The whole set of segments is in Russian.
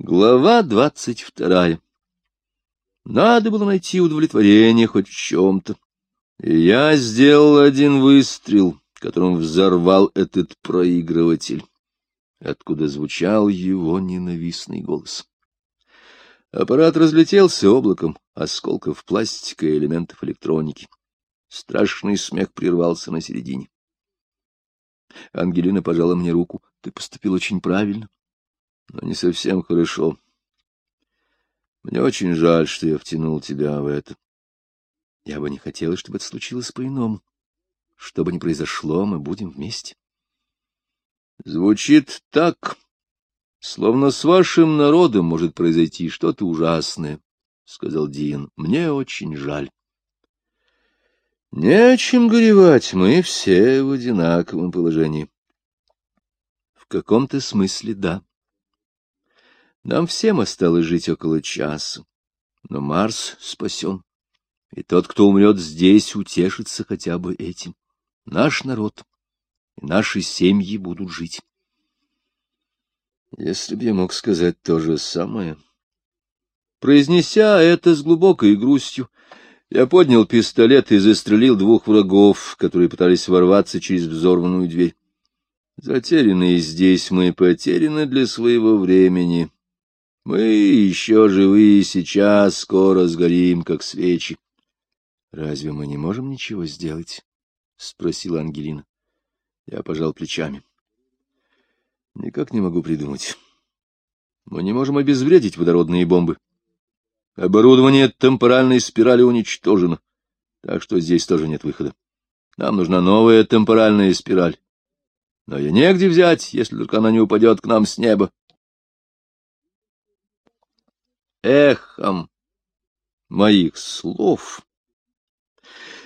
Глава двадцать вторая. Надо было найти удовлетворение хоть в чем-то. Я сделал один выстрел, которым взорвал этот проигрыватель, откуда звучал его ненавистный голос. Аппарат разлетелся облаком осколков пластика и элементов электроники. Страшный смех прервался на середине. Ангелина пожала мне руку. — Ты поступил очень правильно но не совсем хорошо. Мне очень жаль, что я втянул тебя в это. Я бы не хотела, чтобы это случилось по-иному. Что бы ни произошло, мы будем вместе. Звучит так, словно с вашим народом может произойти что-то ужасное, — сказал Диан. Мне очень жаль. Не о чем горевать, мы все в одинаковом положении. В каком-то смысле да. Нам всем осталось жить около часа, но Марс спасен, и тот, кто умрет здесь, утешится хотя бы этим. Наш народ и наши семьи будут жить. Если бы я мог сказать то же самое... Произнеся это с глубокой грустью, я поднял пистолет и застрелил двух врагов, которые пытались ворваться через взорванную дверь. Затерянные здесь мы потеряны для своего времени, мы еще живые сейчас, скоро сгорим, как свечи. — Разве мы не можем ничего сделать? — спросила Ангелина. Я пожал плечами. — Никак не могу придумать. Мы не можем обезвредить водородные бомбы. Оборудование темпоральной спирали уничтожено, так что здесь тоже нет выхода. Нам нужна новая темпоральная спираль. Но ее негде взять, если только она не упадет к нам с неба эхом моих слов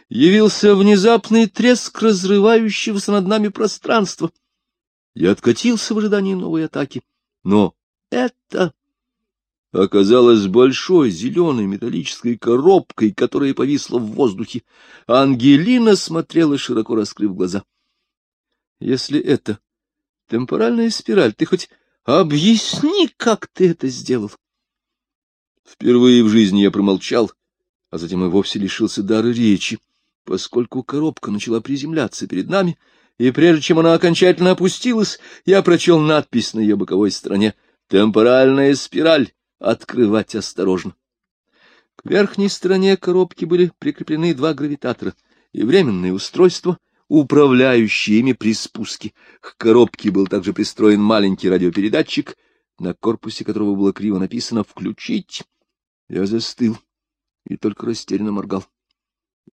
явился внезапный треск разрывающегося над нами пространства. Я откатился в ожидании новой атаки, но это оказалось большой зеленой металлической коробкой, которая повисла в воздухе. Ангелина смотрела, широко раскрыв глаза. — Если это темпоральная спираль, ты хоть объясни, как ты это сделал? Впервые в жизни я промолчал, а затем и вовсе лишился дара речи, поскольку коробка начала приземляться перед нами, и прежде чем она окончательно опустилась, я прочел надпись на ее боковой стороне «Темпоральная спираль. Открывать осторожно». К верхней стороне коробки были прикреплены два гравитатора и временное устройство, управляющее ими при спуске. К коробке был также пристроен маленький радиопередатчик, на корпусе которого было криво написано «Включить». Я застыл и только растерянно моргал.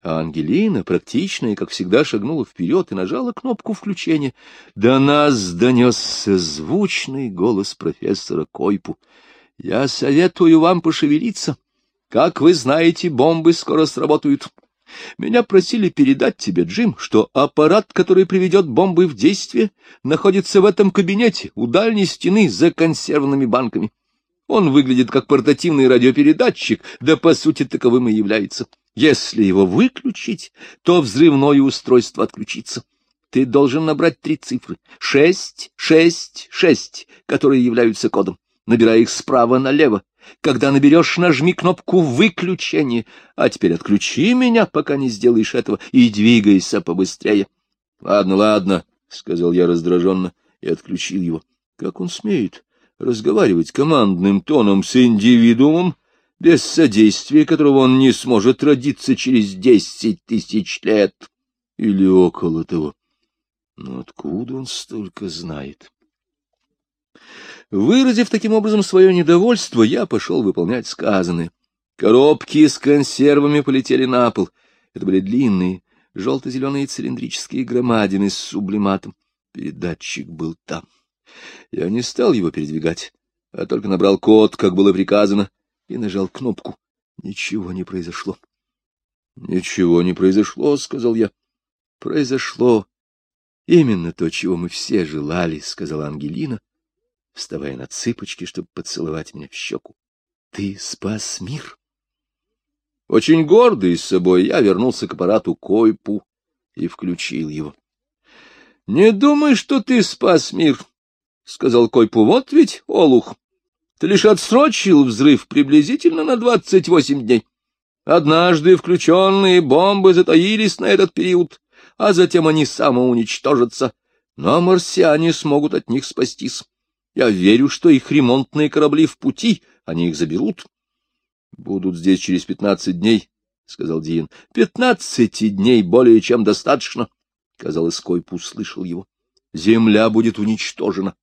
А Ангелина, практичная, как всегда, шагнула вперед и нажала кнопку включения. До нас донесся звучный голос профессора Койпу. — Я советую вам пошевелиться. Как вы знаете, бомбы скоро сработают. Меня просили передать тебе, Джим, что аппарат, который приведет бомбы в действие, находится в этом кабинете у дальней стены за консервными банками. Он выглядит как портативный радиопередатчик, да по сути таковым и является. Если его выключить, то взрывное устройство отключится. Ты должен набрать три цифры — шесть, шесть, шесть, которые являются кодом. Набирай их справа налево. Когда наберешь, нажми кнопку выключения. А теперь отключи меня, пока не сделаешь этого, и двигайся побыстрее. — Ладно, ладно, — сказал я раздраженно и отключил его. Как он смеет? Разговаривать командным тоном с индивидуумом, без содействия которого он не сможет родиться через десять тысяч лет или около того. Но откуда он столько знает? Выразив таким образом свое недовольство, я пошел выполнять сказанное. Коробки с консервами полетели на пол. Это были длинные, желто-зеленые цилиндрические громадины с сублиматом. Передатчик был там. Я не стал его передвигать, а только набрал код, как было приказано, и нажал кнопку. Ничего не произошло. — Ничего не произошло, — сказал я. — Произошло именно то, чего мы все желали, — сказала Ангелина, вставая на цыпочки, чтобы поцеловать меня в щеку. — Ты спас мир. Очень гордый с собой, я вернулся к аппарату Койпу и включил его. — Не думай, что ты спас мир, — сказал Койпу, — вот ведь олух. Ты лишь отсрочил взрыв приблизительно на двадцать восемь дней. Однажды включенные бомбы затаились на этот период, а затем они самоуничтожатся, но марсиане смогут от них спастись. Я верю, что их ремонтные корабли в пути, они их заберут. — Будут здесь через пятнадцать дней, — сказал Диен. — Пятнадцати дней более чем достаточно. Казалось, Койп услышал его. Земля будет уничтожена.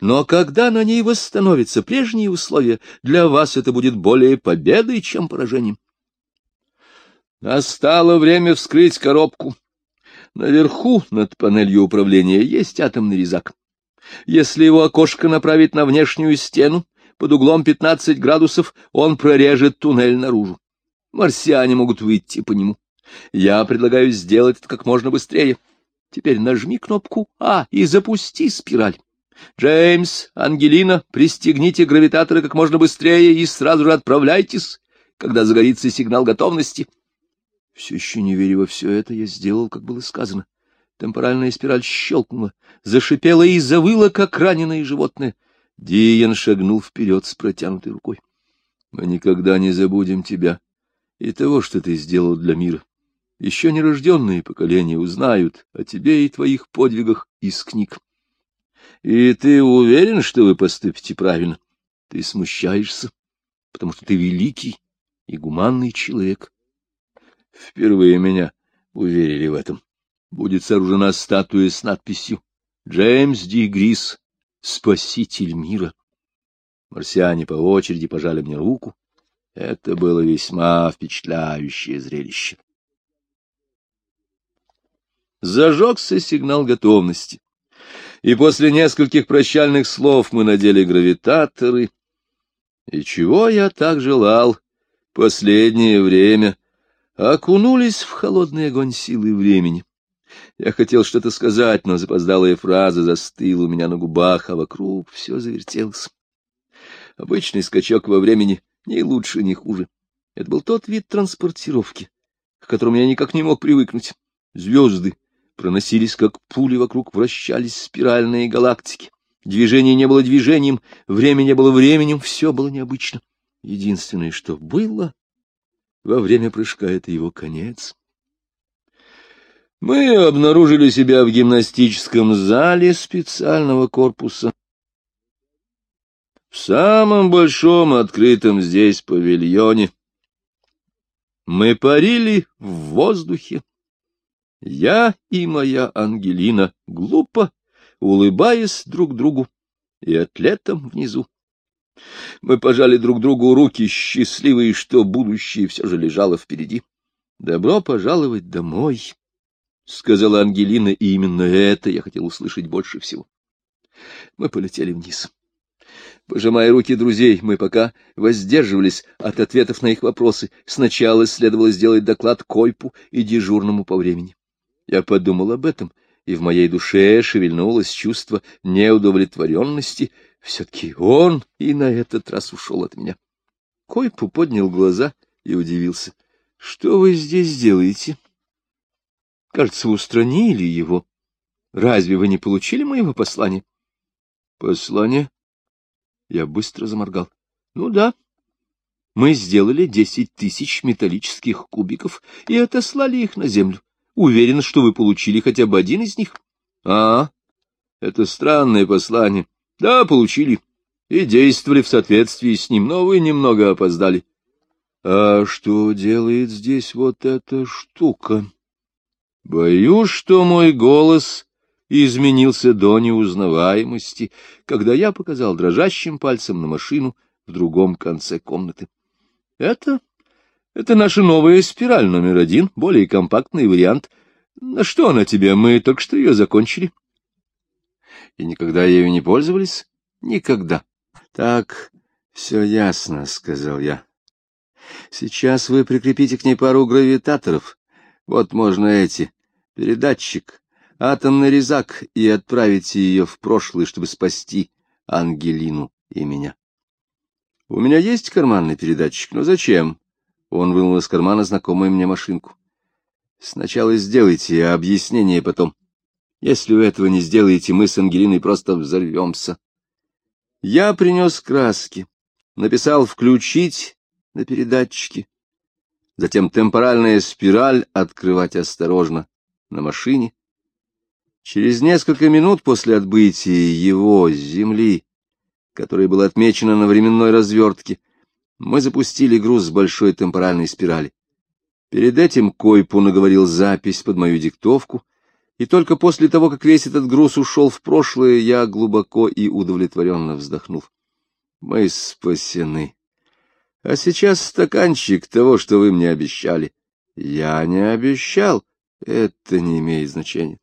Но когда на ней восстановятся прежние условия, для вас это будет более победой, чем поражением. Настало время вскрыть коробку. Наверху, над панелью управления, есть атомный резак. Если его окошко направить на внешнюю стену, под углом 15 градусов, он прорежет туннель наружу. Марсиане могут выйти по нему. Я предлагаю сделать это как можно быстрее. Теперь нажми кнопку А и запусти спираль. Джеймс, Ангелина, пристегните гравитаторы как можно быстрее и сразу же отправляйтесь, когда загорится сигнал готовности. Все еще не веря во все это, я сделал, как было сказано. Темпоральная спираль щелкнула, зашипела и завыла, как раненое животное. Диен шагнул вперед с протянутой рукой. — Мы никогда не забудем тебя и того, что ты сделал для мира. Еще нерожденные поколения узнают о тебе и твоих подвигах из книг. И ты уверен, что вы поступите правильно? Ты смущаешься, потому что ты великий и гуманный человек. Впервые меня уверили в этом. Будет сооружена статуя с надписью «Джеймс Ди Грис, спаситель мира». Марсиане по очереди пожали мне руку. Это было весьма впечатляющее зрелище. Зажегся сигнал готовности. И после нескольких прощальных слов мы надели гравитаторы. И чего я так желал последнее время — окунулись в холодный огонь силы времени. Я хотел что-то сказать, но запоздалая фраза застыла у меня на губах, а вокруг все завертелось. Обычный скачок во времени ни лучше, ни хуже. Это был тот вид транспортировки, к которому я никак не мог привыкнуть. Звезды проносились, как пули вокруг, вращались спиральные галактики. Движение не было движением, время не было временем, все было необычно. Единственное, что было, во время прыжка это его конец. Мы обнаружили себя в гимнастическом зале специального корпуса. В самом большом открытом здесь павильоне. Мы парили в воздухе. Я и моя Ангелина, глупо, улыбаясь друг другу и атлетам внизу. Мы пожали друг другу руки, счастливые, что будущее все же лежало впереди. — Добро пожаловать домой, — сказала Ангелина, и именно это я хотел услышать больше всего. Мы полетели вниз. Пожимая руки друзей, мы пока воздерживались от ответов на их вопросы. Сначала следовало сделать доклад Койпу и дежурному по времени. Я подумал об этом, и в моей душе шевельнулось чувство неудовлетворенности — все-таки он и на этот раз ушел от меня. Койпу поднял глаза и удивился. — Что вы здесь делаете? — Кажется, устранили его. Разве вы не получили моего послания? — Послание? Я быстро заморгал. — Ну да. Мы сделали десять тысяч металлических кубиков и отослали их на землю. Уверен, что вы получили хотя бы один из них. — А, это странное послание. Да, получили. И действовали в соответствии с ним, но вы немного опоздали. А что делает здесь вот эта штука? Боюсь, что мой голос изменился до неузнаваемости, когда я показал дрожащим пальцем на машину в другом конце комнаты. Это... это наша новая спираль номер один, более компактный вариант. На что она тебе? Мы только что ее закончили. — и никогда ею не пользовались? Никогда. Так, все ясно, — сказал я. Сейчас вы прикрепите к ней пару гравитаторов. Вот можно эти. Передатчик, атомный резак, и отправите ее в прошлое, чтобы спасти Ангелину и меня. У меня есть карманный передатчик, но зачем? Он вынул из кармана знакомую мне машинку. Сначала сделайте, объяснение потом. Если вы этого не сделаете, мы с Ангелиной просто взорвемся. Я принес краски, написал «включить» на передатчике, затем темпоральная спираль «открывать осторожно» на машине. Через несколько минут после отбытия его с земли, которая была отмечена на временной развертке, мы запустили груз с большой темпоральной спирали. Перед этим Койпу наговорил запись под мою диктовку, и только после того, как весь этот груз ушел в прошлое, я глубоко и удовлетворенно вздохнул. Мы спасены. А сейчас стаканчик того, что вы мне обещали. Я не обещал. Это не имеет значения.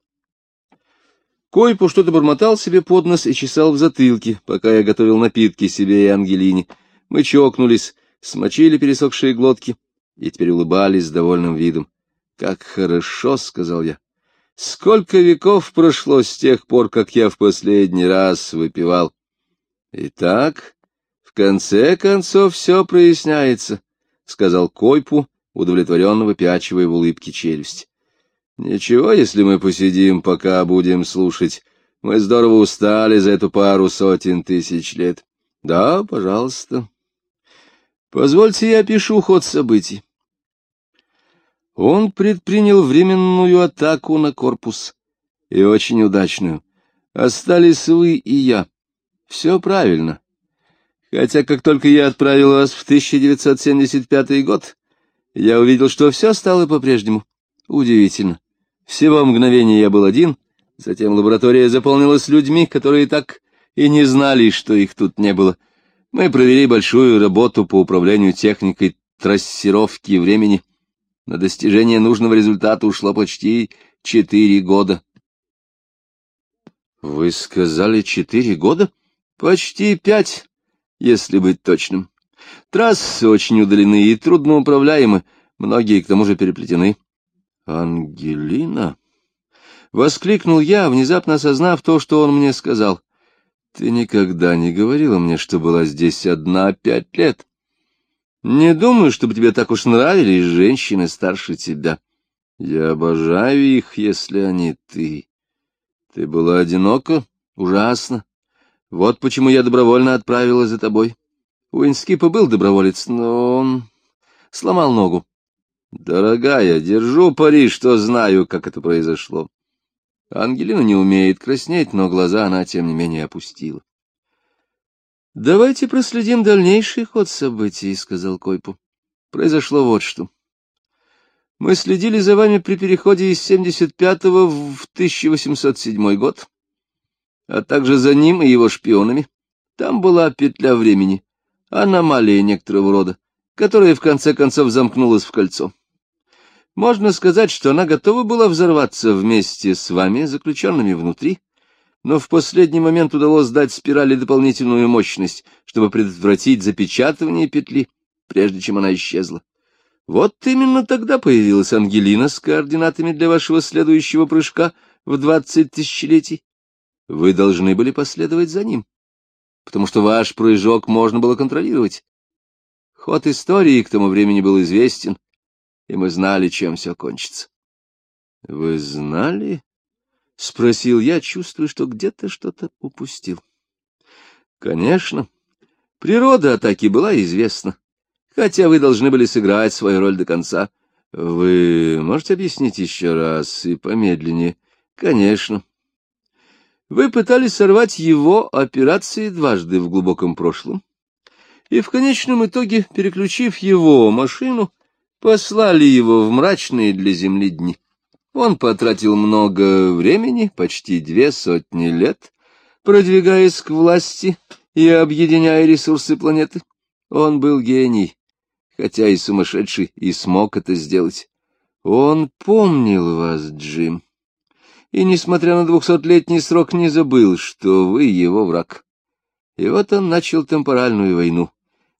Койпу что-то бормотал себе под нос и чесал в затылке, пока я готовил напитки себе и Ангелине. Мы чокнулись, смочили пересохшие глотки и теперь улыбались с довольным видом. — Как хорошо, — сказал я. — Сколько веков прошло с тех пор, как я в последний раз выпивал. — Итак, в конце концов все проясняется, — сказал Койпу, удовлетворенно выпячивая в улыбке челюсть. — Ничего, если мы посидим, пока будем слушать. Мы здорово устали за эту пару сотен тысяч лет. — Да, пожалуйста. Позвольте я опишу ход событий. Он предпринял временную атаку на корпус, и очень удачную. Остались вы и я. Все правильно. Хотя как только я отправил вас в 1975 год, я увидел, что все стало по-прежнему. Удивительно. Всего мгновения я был один, затем лаборатория заполнилась людьми, которые так и не знали, что их тут не было. Мы провели большую работу по управлению техникой трассировки времени. На достижение нужного результата ушло почти четыре года. — Вы сказали четыре года? — Почти пять, если быть точным. Трассы очень удалены и трудноуправляемы, многие к тому же переплетены. — Ангелина! — воскликнул я, внезапно осознав то, что он мне сказал. — ты никогда не говорила мне, что была здесь одна пять лет. Не думаю, чтобы тебе так уж нравились женщины старше тебя. Я обожаю их, если они ты. Ты была одинока? Ужасно. Вот почему я добровольно отправилась за тобой. У Инскипа был доброволец, но он сломал ногу. Дорогая, держу пари, что знаю, как это произошло. Ангелина не умеет краснеть, но глаза она, тем не менее, опустила. — Давайте проследим дальнейший ход событий, — сказал Койпу. — Произошло вот что. Мы следили за вами при переходе из 75-го в 1807 год, а также за ним и его шпионами. Там была петля времени, аномалия некоторого рода, которая в конце концов замкнулась в кольцо. Можно сказать, что она готова была взорваться вместе с вами, заключенными внутри, но в последний момент удалось дать спирали дополнительную мощность, чтобы предотвратить запечатывание петли, прежде чем она исчезла. Вот именно тогда появилась Ангелина с координатами для вашего следующего прыжка в двадцать тысячелетий. Вы должны были последовать за ним, потому что ваш прыжок можно было контролировать. Ход истории к тому времени был известен, и мы знали, чем все кончится. — Вы знали? — спросил я, чувствуя, что где-то что-то упустил. — Конечно. Природа атаки была известна, хотя вы должны были сыграть свою роль до конца. Вы можете объяснить еще раз и помедленнее? — Конечно. Вы пытались сорвать его операции дважды в глубоком прошлом, и в конечном итоге, переключив его машину, послали его в мрачные для земли дни. Он потратил много времени, почти две сотни лет, продвигаясь к власти и объединяя ресурсы планеты. Он был гений, хотя и сумасшедший, и смог это сделать. Он помнил вас, Джим, и, несмотря на двухсотлетний срок, не забыл, что вы его враг. И вот он начал темпоральную войну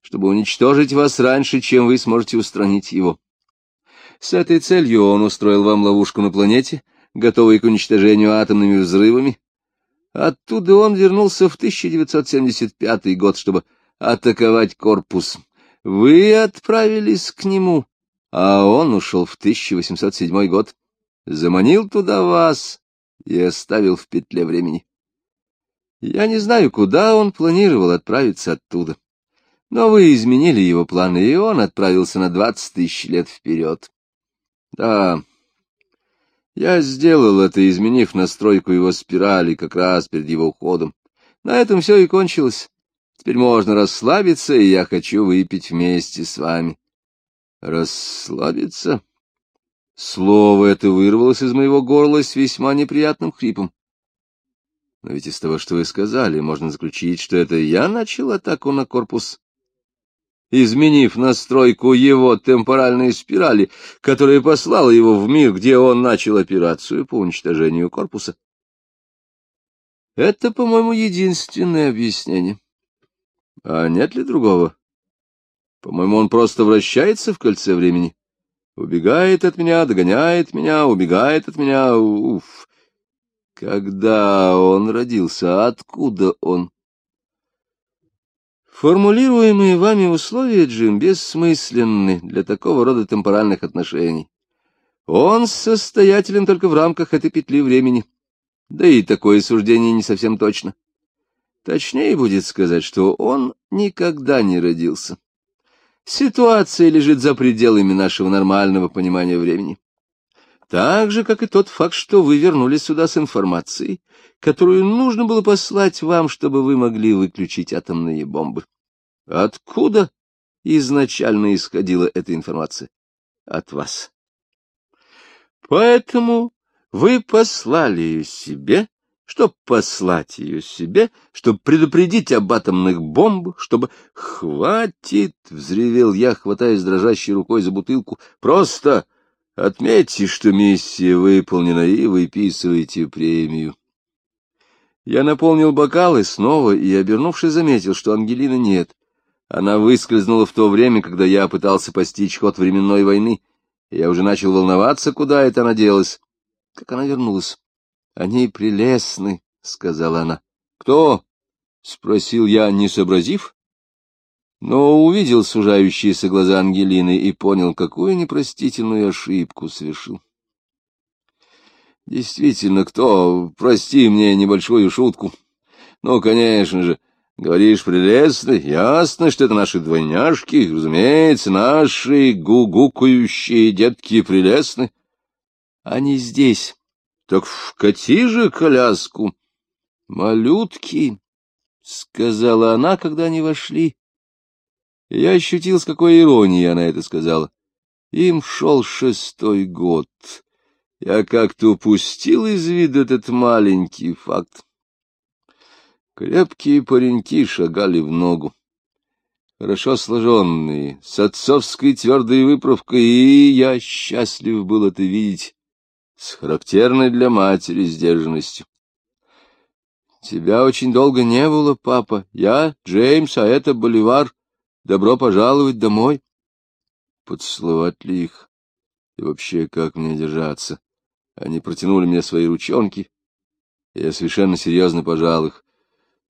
чтобы уничтожить вас раньше, чем вы сможете устранить его. С этой целью он устроил вам ловушку на планете, готовой к уничтожению атомными взрывами. Оттуда он вернулся в 1975 год, чтобы атаковать корпус. Вы отправились к нему, а он ушел в 1807 год, заманил туда вас и оставил в петле времени. Я не знаю, куда он планировал отправиться оттуда Но вы изменили его планы, и он отправился на двадцать тысяч лет вперед. Да, я сделал это, изменив настройку его спирали как раз перед его уходом. На этом все и кончилось. Теперь можно расслабиться, и я хочу выпить вместе с вами. Расслабиться? Слово это вырвалось из моего горла с весьма неприятным хрипом. Но ведь из того, что вы сказали, можно заключить, что это я начал атаку на корпус, изменив настройку его темпоральной спирали, которая послала его в мир, где он начал операцию по уничтожению корпуса. Это, по-моему, единственное объяснение. А нет ли другого? По-моему, он просто вращается в кольце времени. Убегает от меня, догоняет меня, убегает от меня. Уф! Когда он родился? Откуда он? Формулируемые вами условия, Джим, бессмысленны для такого рода темпоральных отношений. Он состоятелен только в рамках этой петли времени. Да и такое суждение не совсем точно. Точнее будет сказать, что он никогда не родился. Ситуация лежит за пределами нашего нормального понимания времени. Так же, как и тот факт, что вы вернулись сюда с информацией, которую нужно было послать вам, чтобы вы могли выключить атомные бомбы. Откуда изначально исходила эта информация? От вас. Поэтому вы послали ее себе, чтобы послать ее себе, чтобы предупредить об атомных бомбах, чтобы... Хватит! — взревел я, хватаясь дрожащей рукой за бутылку. Просто Отметьте, что миссия выполнена, и выписывайте премию. Я наполнил бокалы снова и, обернувшись, заметил, что Ангелины нет. Она выскользнула в то время, когда я пытался постичь ход временной войны. Я уже начал волноваться, куда это она делась. Как она вернулась? — Они прелестны, — сказала она. — Кто? — спросил я, не сообразив но увидел сужающиеся глаза Ангелины и понял, какую непростительную ошибку совершил. Действительно, кто? Прости мне небольшую шутку. Ну, конечно же, говоришь прелестно, ясно, что это наши двойняшки, разумеется, наши гугукающие детки прелестны. Они здесь. Так вкати же коляску. Малютки, — сказала она, когда они вошли я ощутил, с какой иронией она это сказала. Им шел шестой год. Я как-то упустил из виду этот маленький факт. Крепкие пареньки шагали в ногу. Хорошо сложенные, с отцовской твердой выправкой, и я счастлив был это видеть, с характерной для матери сдержанностью. — Тебя очень долго не было, папа. Я Джеймс, а это Боливар. Добро пожаловать домой. Поцеловать ли их? И вообще, как мне держаться? Они протянули мне свои ручонки. Я совершенно серьезно пожал их.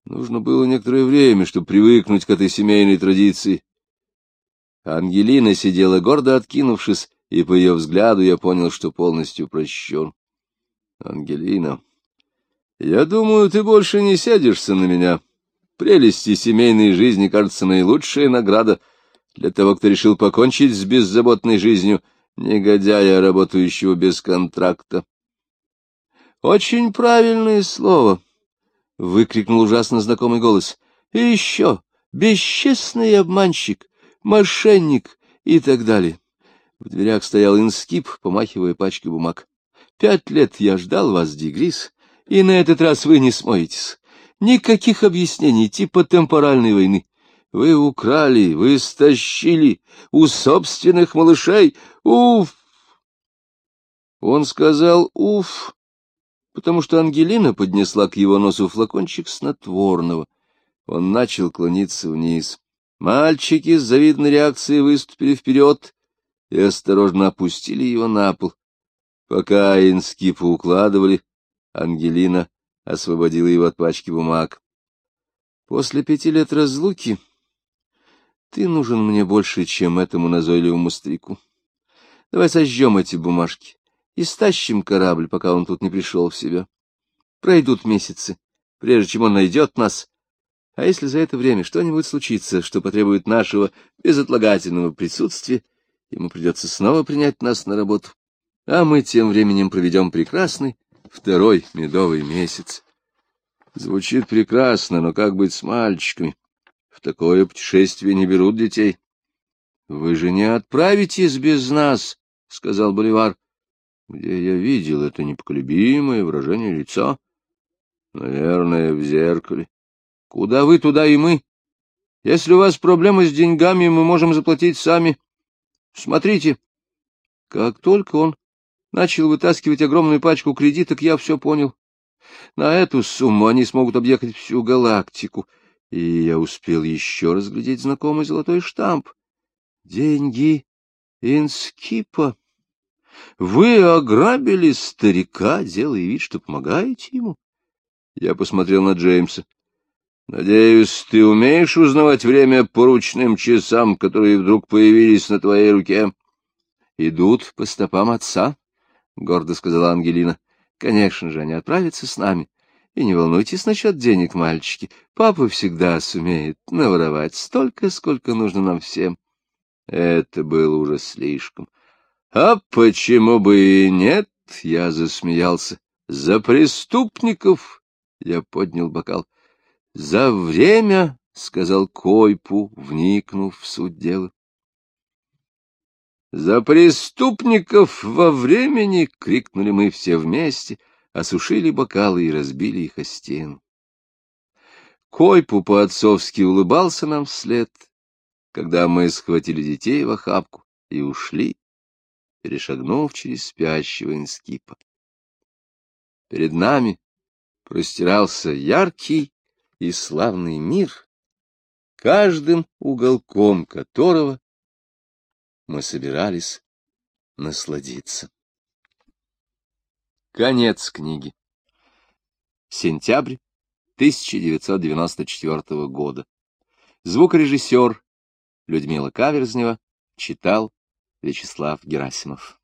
Нужно было некоторое время, чтобы привыкнуть к этой семейной традиции. Ангелина сидела гордо откинувшись, и по ее взгляду я понял, что полностью прощен. Ангелина, я думаю, ты больше не сядешься на меня. Прелести семейной жизни, кажется, наилучшая награда для того, кто решил покончить с беззаботной жизнью негодяя, работающего без контракта. — Очень правильное слово! — выкрикнул ужасно знакомый голос. — И еще бесчестный обманщик, мошенник и так далее. В дверях стоял инскип, помахивая пачкой бумаг. — Пять лет я ждал вас, Дигрис, и на этот раз вы не смоетесь. Никаких объяснений типа темпоральной войны. Вы украли, вы стащили у собственных малышей. Уф! Он сказал «уф», потому что Ангелина поднесла к его носу флакончик снотворного. Он начал клониться вниз. Мальчики с завидной реакцией выступили вперед и осторожно опустили его на пол. Пока инскипа укладывали, Ангелина освободила его от пачки бумаг. После пяти лет разлуки ты нужен мне больше, чем этому назойливому старику. Давай сожжем эти бумажки и стащим корабль, пока он тут не пришел в себя. Пройдут месяцы, прежде чем он найдет нас, А если за это время что-нибудь случится, что потребует нашего безотлагательного присутствия, ему придется снова принять нас на работу, а мы тем временем проведем прекрасный второй медовый месяц. Звучит прекрасно, но как быть с мальчиками? В такое путешествие не берут детей. — Вы же не отправитесь без нас, — сказал Боливар. — Где я видел это непоколебимое выражение лица? — Наверное, в зеркале. — Куда вы, туда и мы. Если у вас проблемы с деньгами, мы можем заплатить сами. Смотрите. Как только он начал вытаскивать огромную пачку кредиток, я все понял. На эту сумму они смогут объехать всю галактику, и я успел еще разглядеть знакомый золотой штамп. Деньги Инскипа. Вы ограбили старика, делая вид, что помогаете ему? Я посмотрел на Джеймса. Надеюсь, ты умеешь узнавать время по ручным часам, которые вдруг появились на твоей руке? Идут по стопам отца, — гордо сказала Ангелина. Конечно же, они отправятся с нами. И не волнуйтесь насчет денег, мальчики. Папа всегда сумеет наворовать столько, сколько нужно нам всем. Это было уже слишком. А почему бы и нет? Я засмеялся. За преступников! Я поднял бокал. За время, — сказал Койпу, вникнув в суть дела. «За преступников во времени!» — крикнули мы все вместе, осушили бокалы и разбили их о стену. Койпу по-отцовски улыбался нам вслед, когда мы схватили детей в охапку и ушли, перешагнув через спящего инскипа. Перед нами простирался яркий и славный мир, каждым уголком которого мы собирались насладиться. Конец книги. Сентябрь 1994 года. Звукорежиссер Людмила Каверзнева читал Вячеслав Герасимов.